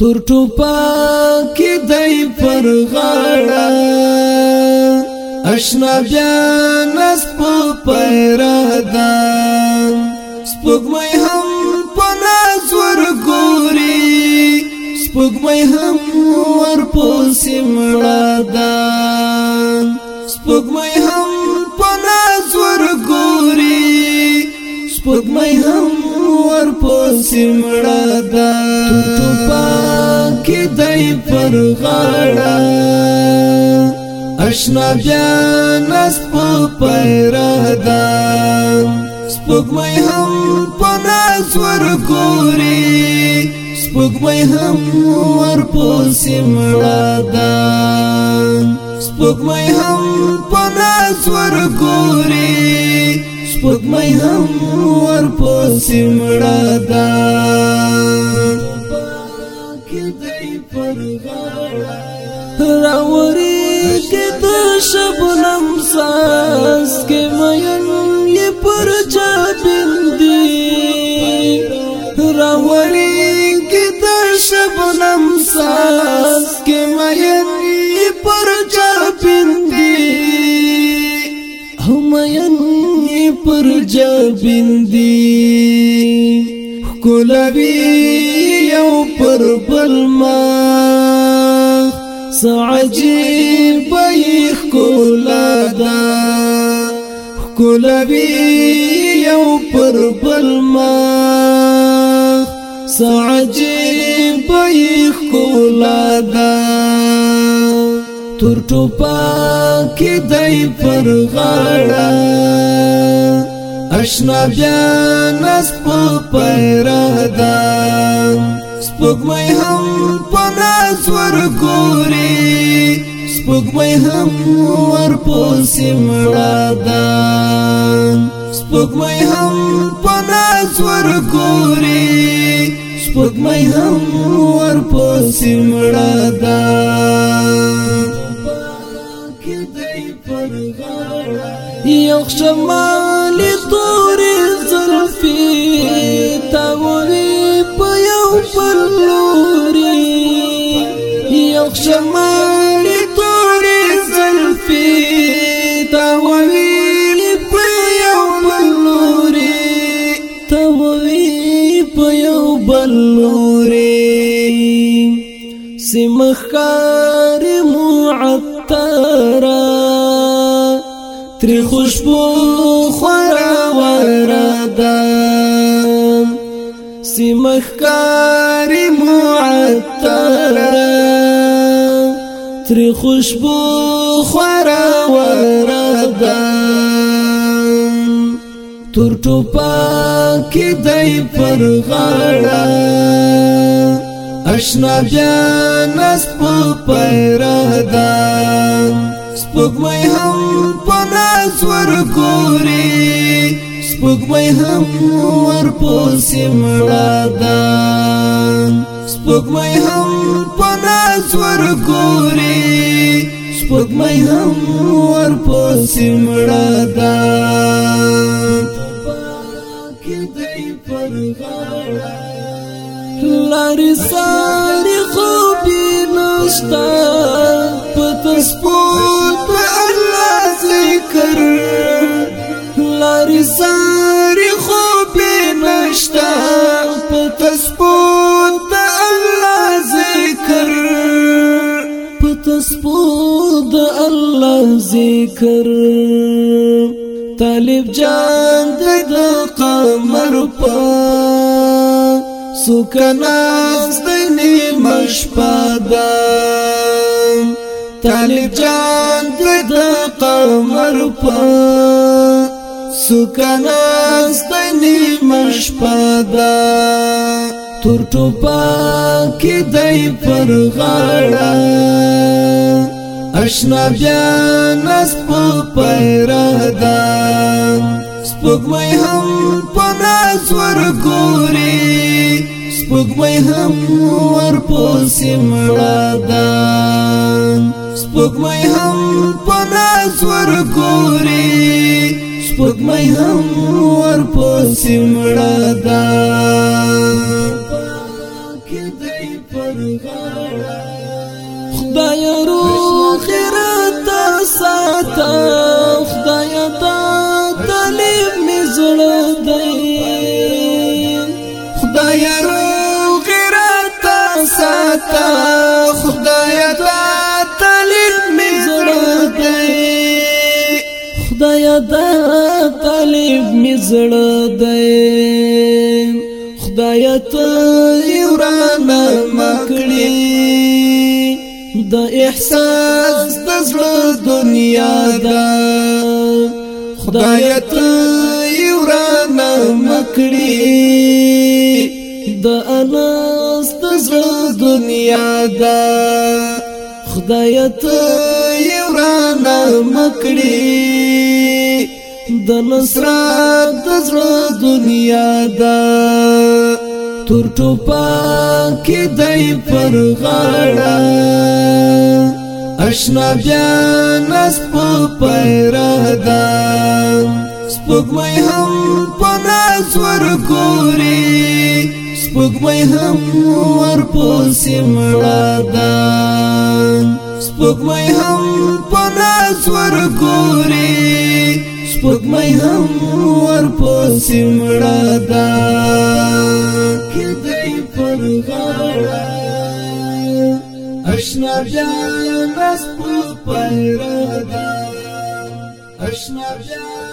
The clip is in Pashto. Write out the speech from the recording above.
تور ټوپا کې دای پر غاړه اشنا بیا نس په پیرا ده سپوږمۍ هم په ناز ور ګوري سپوږمۍ هم ور پوسې مړه ده سپوږمۍ هم په ناز ور ګوري سپوږمۍ هم ور پسې مړه دا ټوپا کې دای پر غاړه اشنا بیا نس په پیرا دا سپوږمۍ هم په ناز ور ګوري سپوږمۍ هم ور پسې مړه دا سپوږمۍ هم په ناز ور ګوري سپوږمۍ هم ورپسې مړه ده راوري کې د شبنم ساز کې مېن یې پر چا بندي راوري کې د شبنم ساز پر جبین دی کولوی یو پر بل ما سعجیب یخ کولا دا کولوی یو پر بل ما سعجیب یخ کولا دا تور ټوپا کې دای پر غاړه آشنا بیا نس په پیرا دا سپوږمۍ هم په ناز ور ګوري سپوږمۍ هم ور پوسیم دا سپوږمۍ هم په ناز ور ګوري سپوږمۍ هم ور پوسیم دا یو خشمان سپی تاوری په یو پر لوري یو شمال تورې زلفي تاوری په یو پر لوري تاوری په یو پر لوري سمخار معطرا تری خوشبو خو غردا سیمخکاری معطرا تری خوشبو خورا وردا تور ټوپک دی پر غاړه اشنا بیا نس په پیرادا سپوږمۍ هم په ناز ورګوري سپوږمۍ هم ورپسې مړه ده سپوږمۍ هم په ناز ورګوري سپوږمۍ هم ورپسې مړه ده لارې ساري الله ذکر طالب جان د قمر په سکناز د نیمش پدا طالب جان د قمر په سکناز د نیمش پدا تور ټوپا کې دای پر غاړه اشنا بیا نس په پیرا دا سپوږمۍ هم په ناز ورګوري سپوږمۍ هم ور پوسې مړه دا سپوږمۍ هم په ناز ورګوري سپوږمۍ هم ور پوسې مړه دا کې دې پر غاړه خدای تا خدای دا طالب می زړه دی خدای رو غیرت ساته خدای دا طالب می زړه دی خدای دا طالب می زړه دی خدای ته یو را مکړی د احساس د زړه دنیا دا خدای ته یوران مکړي د اناس د زړه دنیا دا خدای ته یوران مکړي د نصرت د زړه دنیا دا تور ټوپک دای پر غاړه اشنا بیا نس په پیرا دا سپوږمۍ هم په ناز ور ګوري سپوږمۍ هم ور پوسې مړه دا سپوږمۍ هم په ناز ور ګوري سپوږمۍ هم ورپسې مړه ده کیدای پر غاړه اشنا بیا نس په پیره ده اشنا بیا